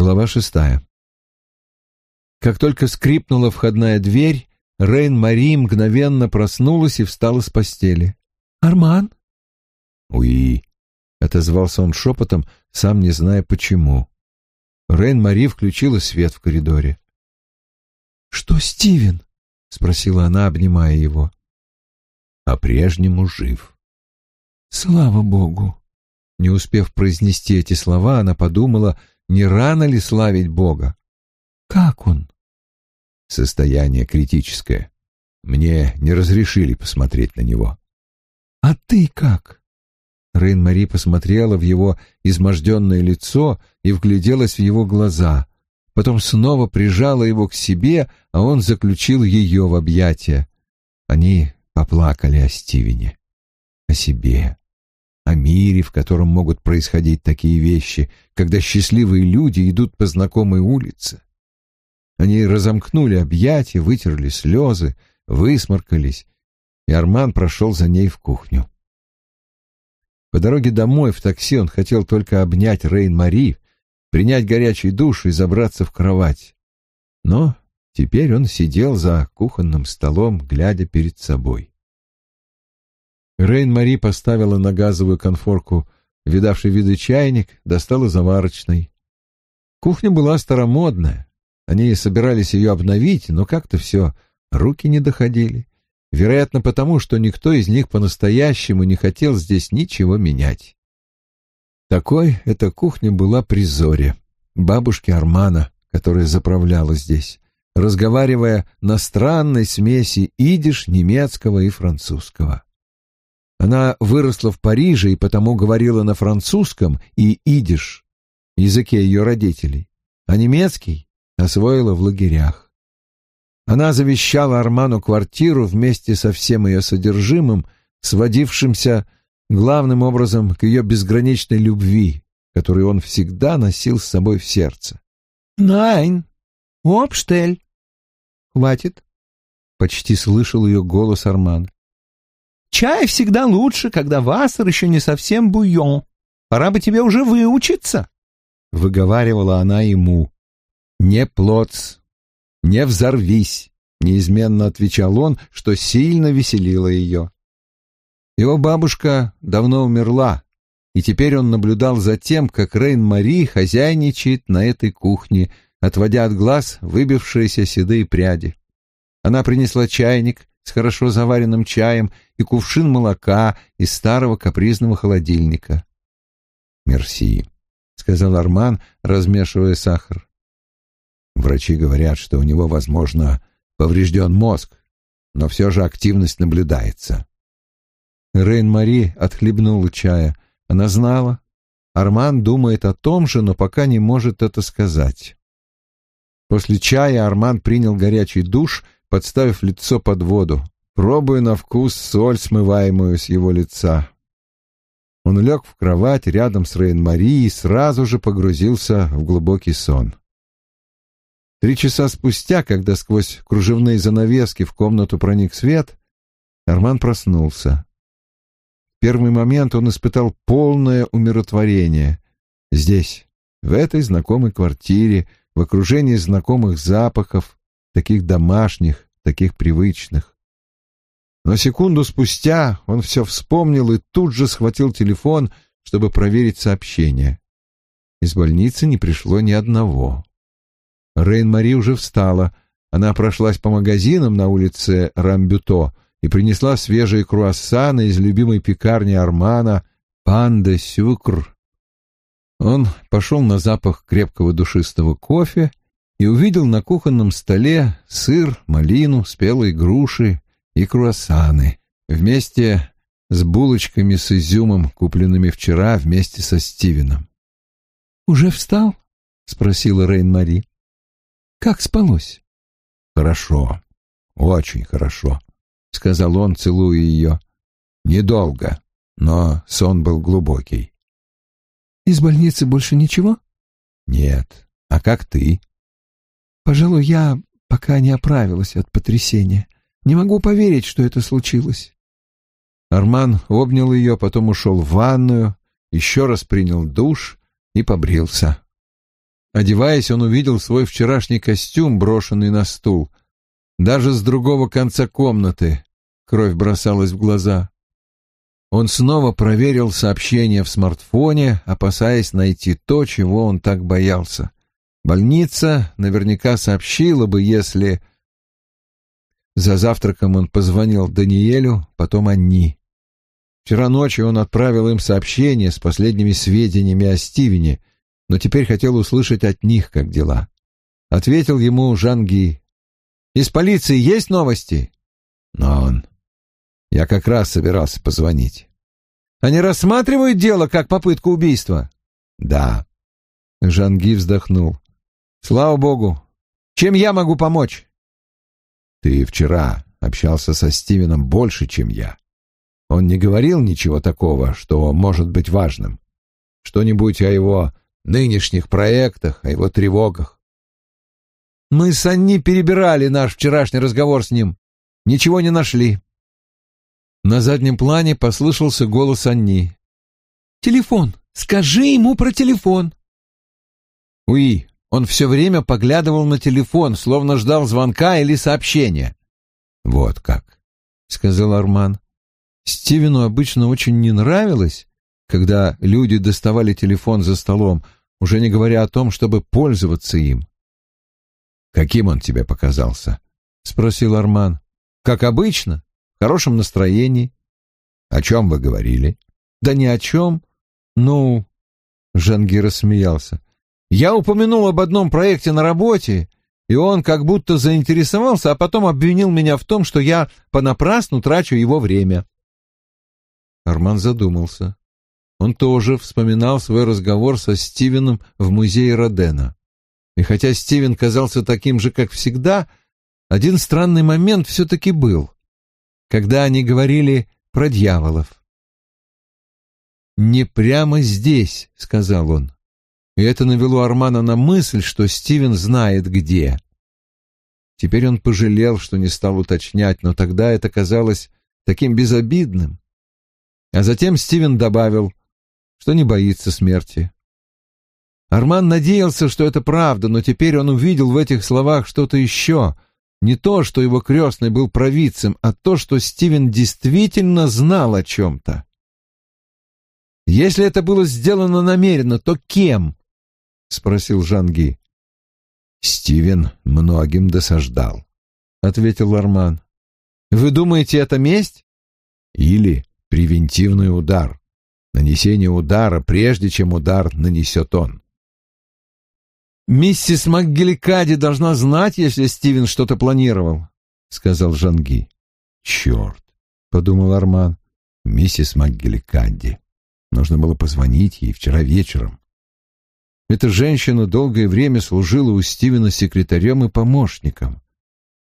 Глава шестая. Как только скрипнула входная дверь, Рейн-Мари мгновенно проснулась и встала с постели. «Арман?» «Уи», — отозвался он шепотом, сам не зная почему. Рейн-Мари включила свет в коридоре. «Что, Стивен?» — спросила она, обнимая его. «По-прежнему жив». «Слава Богу!» Не успев произнести эти слова, она подумала, не рано ли славить Бога. «Как он?» «Состояние критическое. Мне не разрешили посмотреть на него». «А ты как?» Рейн-Мари посмотрела в его изможденное лицо и вгляделась в его глаза. Потом снова прижала его к себе, а он заключил ее в объятия. Они поплакали о Стивене, о себе, о мире, в котором могут происходить такие вещи, когда счастливые люди идут по знакомой улице. Они разомкнули объятия, вытерли слезы, высморкались, и Арман прошел за ней в кухню. По дороге домой в такси он хотел только обнять Рейн-Мари, принять горячий душ и забраться в кровать. Но теперь он сидел за кухонным столом, глядя перед собой. Рейн-Мари поставила на газовую конфорку видавший виды чайник, достала заварочный. Кухня была старомодная. Они собирались ее обновить, но как-то все, руки не доходили. Вероятно, потому, что никто из них по-настоящему не хотел здесь ничего менять. Такой эта кухня была при Зоре, бабушке Армана, которая заправляла здесь, разговаривая на странной смеси идиш, немецкого и французского. Она выросла в Париже и потому говорила на французском и идиш, языке ее родителей, а немецкий освоила в лагерях. Она завещала Арману квартиру вместе со всем ее содержимым, сводившимся главным образом к ее безграничной любви, которую он всегда носил с собой в сердце. «Найн! Обштель!» «Хватит!» — почти слышал ее голос Арман. Чай всегда лучше, когда вассер еще не совсем буйон. Пора бы тебе уже выучиться. Выговаривала она ему. Не плоц, не взорвись, неизменно отвечал он, что сильно веселило ее. Его бабушка давно умерла, и теперь он наблюдал за тем, как Рейн-Мари хозяйничает на этой кухне, отводя от глаз выбившиеся седые пряди. Она принесла чайник, с хорошо заваренным чаем и кувшин молока из старого капризного холодильника. «Мерси», — сказал Арман, размешивая сахар. «Врачи говорят, что у него, возможно, поврежден мозг, но все же активность наблюдается». Рейн-Мари отхлебнула чая. Она знала. Арман думает о том же, но пока не может это сказать. После чая Арман принял горячий душ — подставив лицо под воду, пробуя на вкус соль, смываемую с его лица. Он лег в кровать рядом с Рейн-Мари и сразу же погрузился в глубокий сон. Три часа спустя, когда сквозь кружевные занавески в комнату проник свет, Арман проснулся. В первый момент он испытал полное умиротворение. Здесь, в этой знакомой квартире, в окружении знакомых запахов, таких домашних, таких привычных. Но секунду спустя он все вспомнил и тут же схватил телефон, чтобы проверить сообщение. Из больницы не пришло ни одного. Рейн-Мари уже встала. Она прошлась по магазинам на улице Рамбюто и принесла свежие круассаны из любимой пекарни Армана «Пан де Сюкр». Он пошел на запах крепкого душистого кофе и увидел на кухонном столе сыр, малину, спелые груши и круассаны вместе с булочками с изюмом, купленными вчера вместе со Стивеном. «Уже встал?» — спросила Рейн-Мари. «Как спалось?» «Хорошо, очень хорошо», — сказал он, целуя ее. «Недолго, но сон был глубокий». «Из больницы больше ничего?» «Нет. А как ты?» Пожалуй, я пока не оправилась от потрясения. Не могу поверить, что это случилось. Арман обнял ее, потом ушел в ванную, еще раз принял душ и побрился. Одеваясь, он увидел свой вчерашний костюм, брошенный на стул. Даже с другого конца комнаты кровь бросалась в глаза. Он снова проверил сообщение в смартфоне, опасаясь найти то, чего он так боялся. Больница наверняка сообщила бы, если... За завтраком он позвонил Даниэлю, потом Анни. Вчера ночью он отправил им сообщение с последними сведениями о Стивене, но теперь хотел услышать от них, как дела. Ответил ему Жанги. «Из полиции есть новости?» Но он... Я как раз собирался позвонить. «Они рассматривают дело как попытку убийства?» «Да». Жанги вздохнул. «Слава богу. Чем я могу помочь?» «Ты вчера общался со Стивеном больше, чем я. Он не говорил ничего такого, что может быть важным. Что-нибудь о его нынешних проектах, о его тревогах. Мы с Анни перебирали наш вчерашний разговор с ним. Ничего не нашли. На заднем плане послышался голос Анни. «Телефон! Скажи ему про телефон!» Уи, он все время поглядывал на телефон, словно ждал звонка или сообщения. «Вот как», — сказал Арман. Стивену обычно очень не нравилось, когда люди доставали телефон за столом, уже не говоря о том, чтобы пользоваться им. «Каким он тебе показался?» — спросил Арман. «Как обычно, в хорошем настроении». «О чем вы говорили?» «Да ни о чем. Ну...» — Жангир рассмеялся. «Я упомянул об одном проекте на работе, и он как будто заинтересовался, а потом обвинил меня в том, что я понапрасну трачу его время». Арман задумался. Он тоже вспоминал свой разговор со Стивеном в музее Родена. И хотя Стивен казался таким же, как всегда, один странный момент все-таки был, когда они говорили про дьяволов. «Не прямо здесь», — сказал он. И это навело Армана на мысль, что Стивен знает где. Теперь он пожалел, что не стал уточнять, но тогда это казалось таким безобидным. А затем Стивен добавил, что не боится смерти. Арман надеялся, что это правда, но теперь он увидел в этих словах что-то еще. Не то, что его крестный был провидцем, а то, что Стивен действительно знал о чем-то. «Если это было сделано намеренно, то кем?» — спросил Жанги. «Стивен многим досаждал», — ответил Арман. «Вы думаете, это месть?» «Или превентивный удар, нанесение удара, прежде чем удар нанесет он. «Миссис МакГеликади должна знать, если Стивен что-то планировал», — сказал Жанги. «Черт», — подумал Арман, — «миссис МакГеликади. Нужно было позвонить ей вчера вечером». Эта женщина долгое время служила у Стивена секретарем и помощником.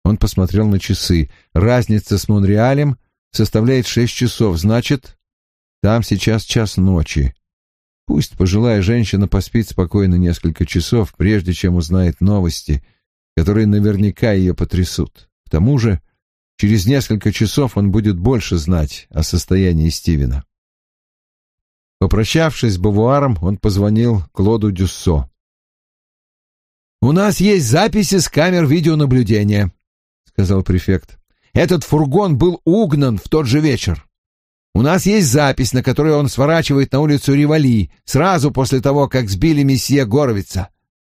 Он посмотрел на часы. Разница с Монреалем составляет шесть часов, значит, там сейчас час ночи. Пусть пожилая женщина поспит спокойно несколько часов, прежде чем узнает новости, которые наверняка ее потрясут. К тому же, через несколько часов он будет больше знать о состоянии Стивена. Попрощавшись с Бавуаром, он позвонил Клоду Дюссо. «У нас есть записи с камер видеонаблюдения», — сказал префект. Этот фургон был угнан в тот же вечер. У нас есть запись, на которой он сворачивает на улицу Ривали сразу после того, как сбили месье Горовица.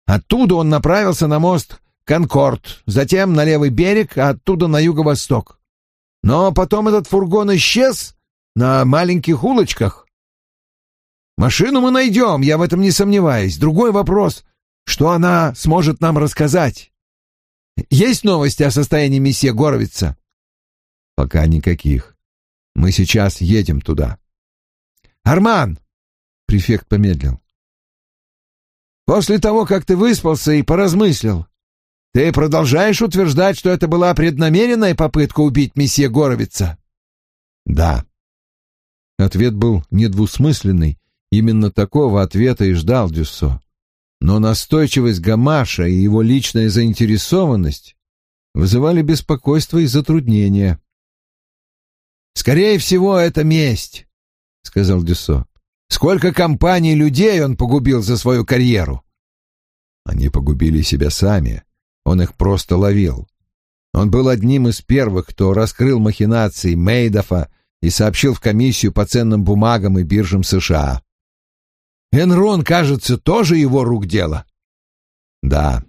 Оттуда он направился на мост Конкорд, затем на левый берег, а оттуда на юго-восток. Но потом этот фургон исчез на маленьких улочках. Машину мы найдем, я в этом не сомневаюсь. Другой вопрос, что она сможет нам рассказать. Есть новости о состоянии месье Горовица? Пока никаких. Мы сейчас едем туда. Арман! Префект помедлил. После того, как ты выспался и поразмыслил, ты продолжаешь утверждать, что это была преднамеренная попытка убить месье Горовица? Да. Ответ был недвусмысленный. Именно такого ответа и ждал Дюссо. Но настойчивость Гамаша и его личная заинтересованность вызывали беспокойство и затруднения. Скорее всего, это месть, сказал Дюсо. Сколько компаний людей он погубил за свою карьеру. Они погубили себя сами. Он их просто ловил. Он был одним из первых, кто раскрыл махинации Мейдофа и сообщил в комиссию по ценным бумагам и биржам США. Энрон, кажется, тоже его рук дело. Да,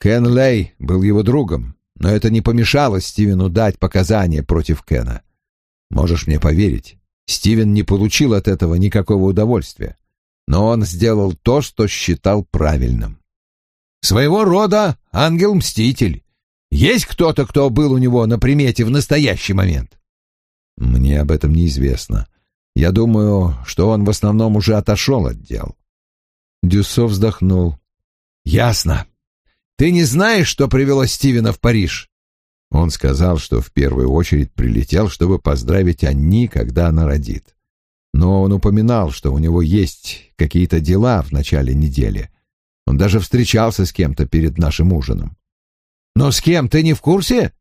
Кен Лей был его другом, но это не помешало Стивену дать показания против Кена. Можешь мне поверить, Стивен не получил от этого никакого удовольствия, но он сделал то, что считал правильным. Своего рода ангел-мститель. Есть кто-то, кто был у него на примете в настоящий момент? Мне об этом неизвестно. Я думаю, что он в основном уже отошел от дел. Дюссо вздохнул. Ясно. Ты не знаешь, что привело Стивена в Париж? Он сказал, что в первую очередь прилетел, чтобы поздравить Анни, когда она родит. Но он упоминал, что у него есть какие-то дела в начале недели. Он даже встречался с кем-то перед нашим ужином. Но с кем, ты не в курсе?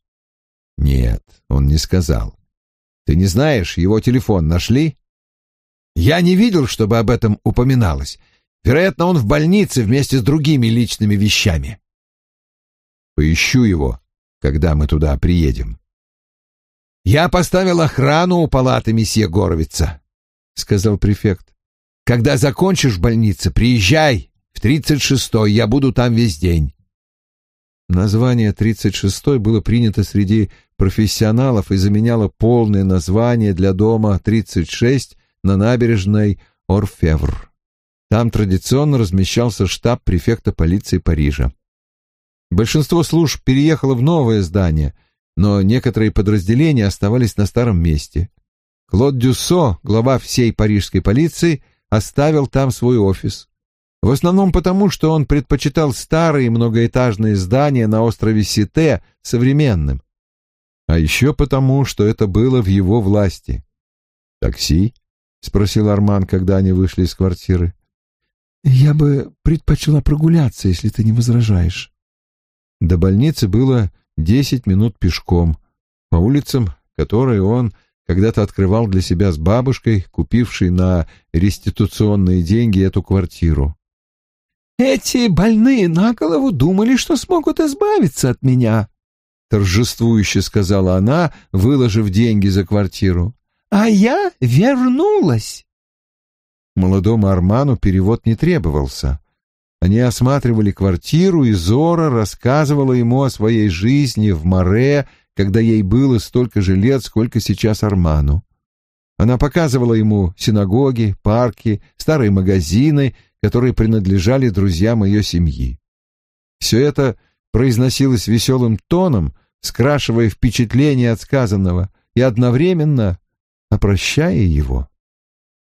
Нет, он не сказал. Ты не знаешь, его телефон нашли? Я не видел, чтобы об этом упоминалось. Вероятно, он в больнице вместе с другими личными вещами. Поищу его, когда мы туда приедем. Я поставил охрану у палаты месье Горовица, сказал префект. Когда закончишь в больнице, приезжай в тридцать шестой, я буду там весь день. Название тридцать шестой было принято среди профессионалов и заменяло полное название для дома тридцать шесть на набережной Орфевр. Там традиционно размещался штаб префекта полиции Парижа. Большинство служб переехало в новое здание, но некоторые подразделения оставались на старом месте. Клод Дюссо, глава всей парижской полиции, оставил там свой офис. В основном потому, что он предпочитал старые многоэтажные здания на острове Сите современным. А еще потому, что это было в его власти. «Такси?» — спросил Арман, когда они вышли из квартиры. «Я бы предпочла прогуляться, если ты не возражаешь». До больницы было десять минут пешком, по улицам, которые он когда-то открывал для себя с бабушкой, купившей на реституционные деньги эту квартиру. «Эти больные на голову думали, что смогут избавиться от меня», — торжествующе сказала она, выложив деньги за квартиру а я вернулась. Молодому Арману перевод не требовался. Они осматривали квартиру, и Зора рассказывала ему о своей жизни в Море, когда ей было столько же лет, сколько сейчас Арману. Она показывала ему синагоги, парки, старые магазины, которые принадлежали друзьям ее семьи. Все это произносилось веселым тоном, скрашивая впечатление от сказанного, и одновременно опрощая его.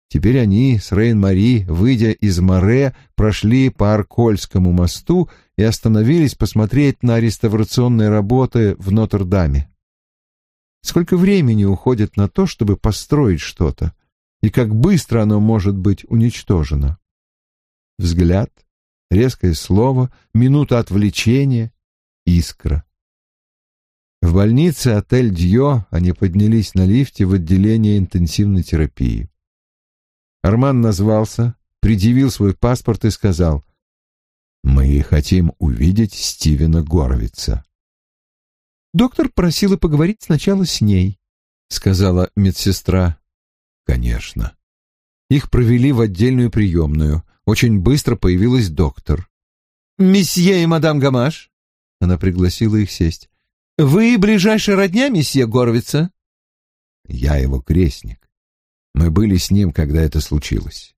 Теперь они с Рейн-Мари, выйдя из Море, прошли по Аркольскому мосту и остановились посмотреть на реставрационные работы в Нотр-Даме. Сколько времени уходит на то, чтобы построить что-то, и как быстро оно может быть уничтожено? Взгляд, резкое слово, минута отвлечения, искра. В больнице отель Дьо они поднялись на лифте в отделение интенсивной терапии. Арман назвался, предъявил свой паспорт и сказал, «Мы хотим увидеть Стивена Горовица». «Доктор просила поговорить сначала с ней», — сказала медсестра. «Конечно». Их провели в отдельную приемную. Очень быстро появилась доктор. «Месье и мадам Гамаш», — она пригласила их сесть. «Вы ближайшая родня, месье Горвица?» «Я его крестник. Мы были с ним, когда это случилось».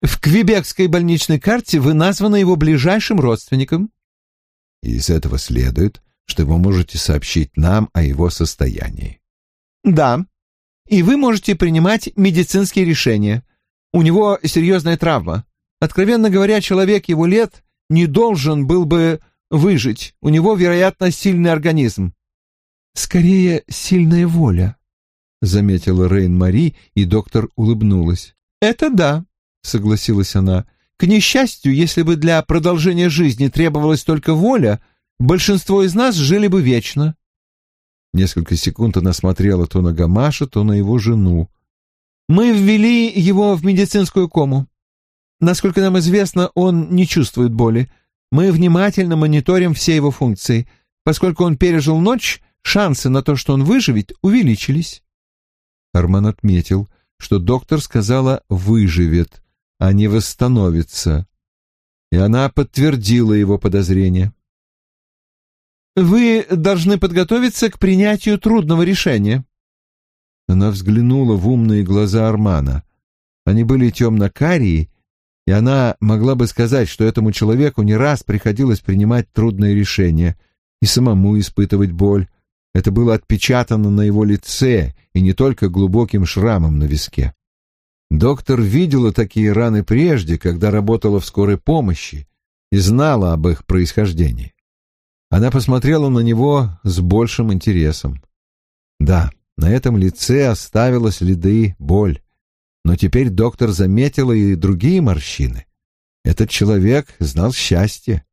«В Квебекской больничной карте вы названы его ближайшим родственником». «Из этого следует, что вы можете сообщить нам о его состоянии». «Да, и вы можете принимать медицинские решения. У него серьезная травма. Откровенно говоря, человек его лет не должен был бы выжить. У него, вероятно, сильный организм. Скорее, сильная воля, заметила Рейн-Мари, и доктор улыбнулась. Это да, согласилась она. К несчастью, если бы для продолжения жизни требовалась только воля, большинство из нас жили бы вечно. Несколько секунд она смотрела то на Гамаша, то на его жену. Мы ввели его в медицинскую кому. Насколько нам известно, он не чувствует боли. Мы внимательно мониторим все его функции. Поскольку он пережил ночь, шансы на то, что он выживет, увеличились. Арман отметил, что доктор сказала «выживет», а не «восстановится». И она подтвердила его подозрение. «Вы должны подготовиться к принятию трудного решения». Она взглянула в умные глаза Армана. Они были темно-карие, и она могла бы сказать, что этому человеку не раз приходилось принимать трудные решения и самому испытывать боль. Это было отпечатано на его лице и не только глубоким шрамом на виске. Доктор видела такие раны прежде, когда работала в скорой помощи, и знала об их происхождении. Она посмотрела на него с большим интересом. Да, на этом лице оставила следы боль. Но теперь доктор заметила и другие морщины. Этот человек знал счастье.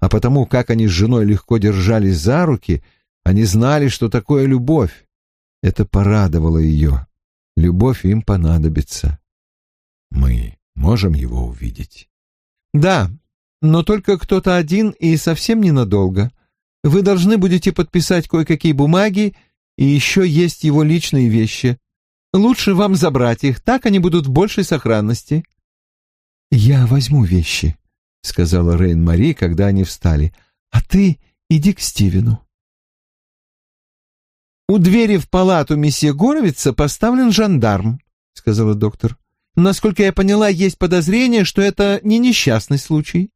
А потому, как они с женой легко держались за руки, они знали, что такое любовь. Это порадовало ее. Любовь им понадобится. Мы можем его увидеть? Да, но только кто-то один и совсем ненадолго. Вы должны будете подписать кое-какие бумаги, и еще есть его личные вещи. Лучше вам забрать их, так они будут в большей сохранности». «Я возьму вещи», — сказала Рейн-Мари, когда они встали. «А ты иди к Стивену». «У двери в палату месье Горовица поставлен жандарм», — сказала доктор. «Насколько я поняла, есть подозрение, что это не несчастный случай».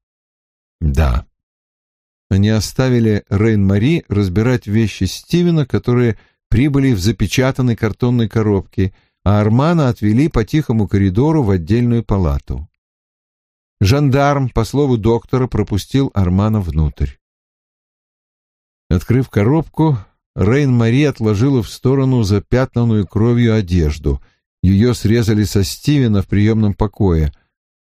«Да», они оставили Рейн-Мари разбирать вещи Стивена, которые прибыли в запечатанной картонной коробке, а Армана отвели по тихому коридору в отдельную палату. Жандарм, по слову доктора, пропустил Армана внутрь. Открыв коробку, Рейн-Мари отложила в сторону запятнанную кровью одежду. Ее срезали со Стивена в приемном покое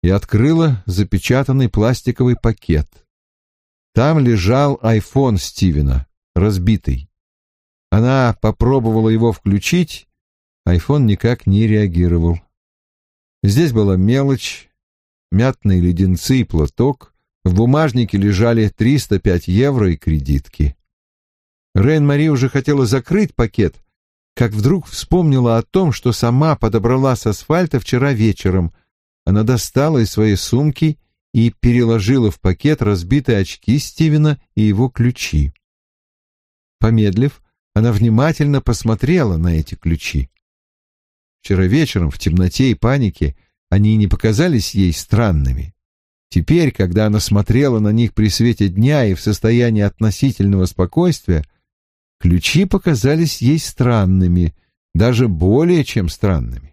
и открыла запечатанный пластиковый пакет — там лежал айфон Стивена, разбитый. Она попробовала его включить, айфон никак не реагировал. Здесь была мелочь, мятные леденцы и платок, в бумажнике лежали 305 евро и кредитки. Рейн-Мари уже хотела закрыть пакет, как вдруг вспомнила о том, что сама подобрала с асфальта вчера вечером. Она достала из своей сумки и переложила в пакет разбитые очки Стивена и его ключи. Помедлив, она внимательно посмотрела на эти ключи. Вчера вечером в темноте и панике они не показались ей странными. Теперь, когда она смотрела на них при свете дня и в состоянии относительного спокойствия, ключи показались ей странными, даже более чем странными.